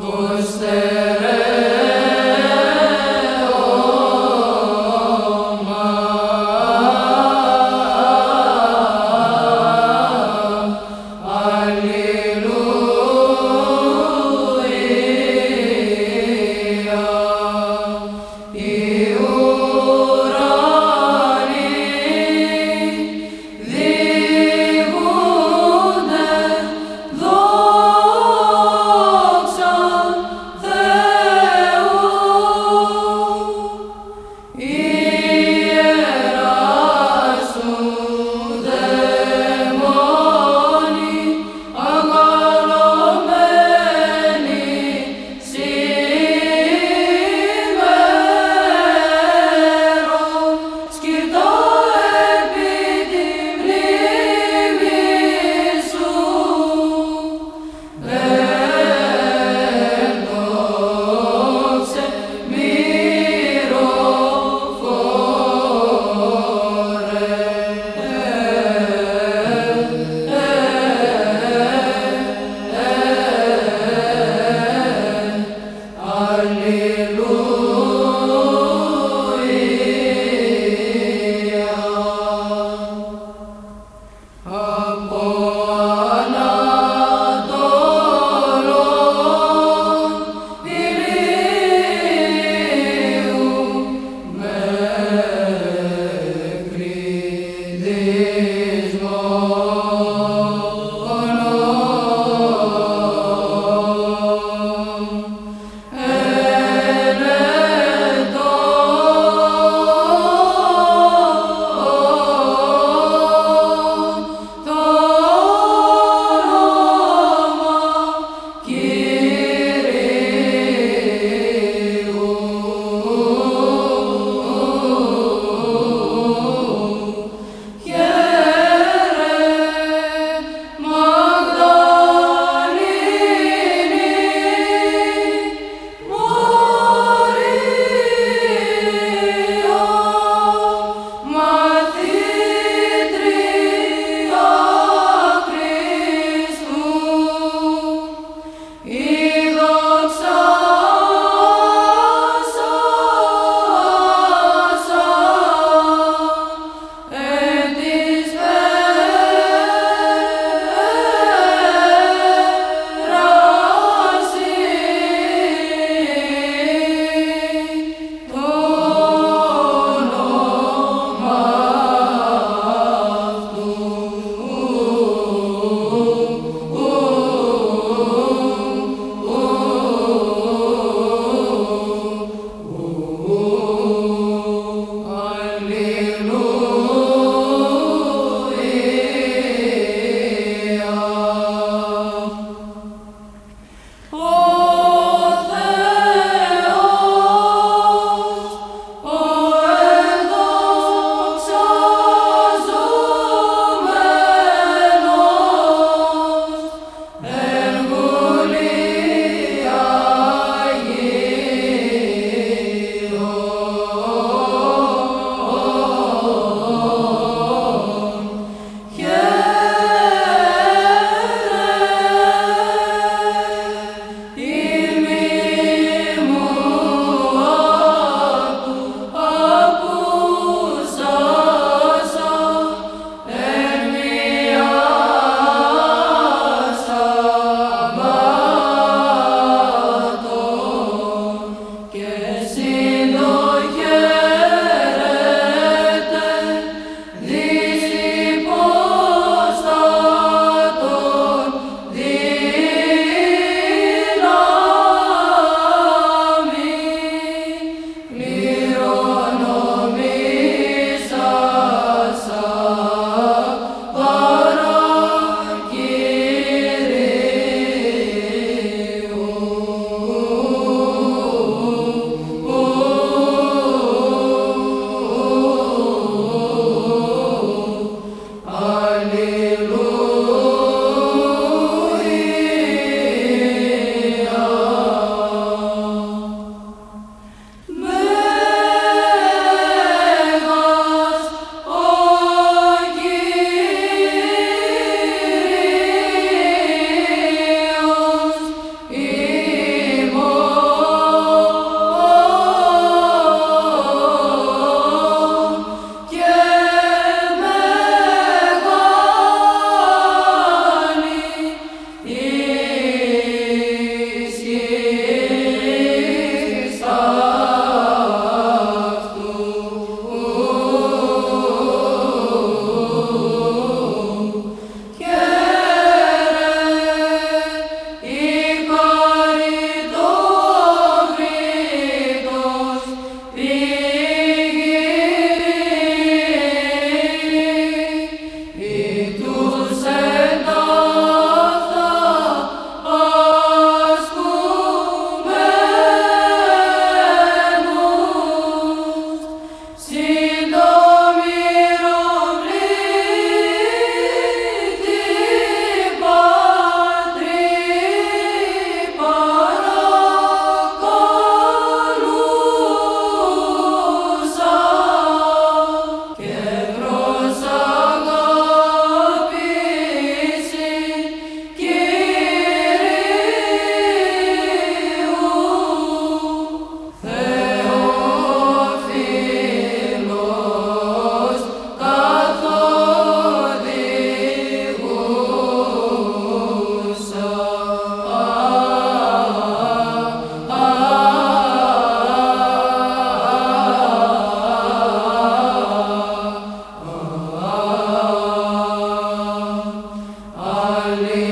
push their Alleluia.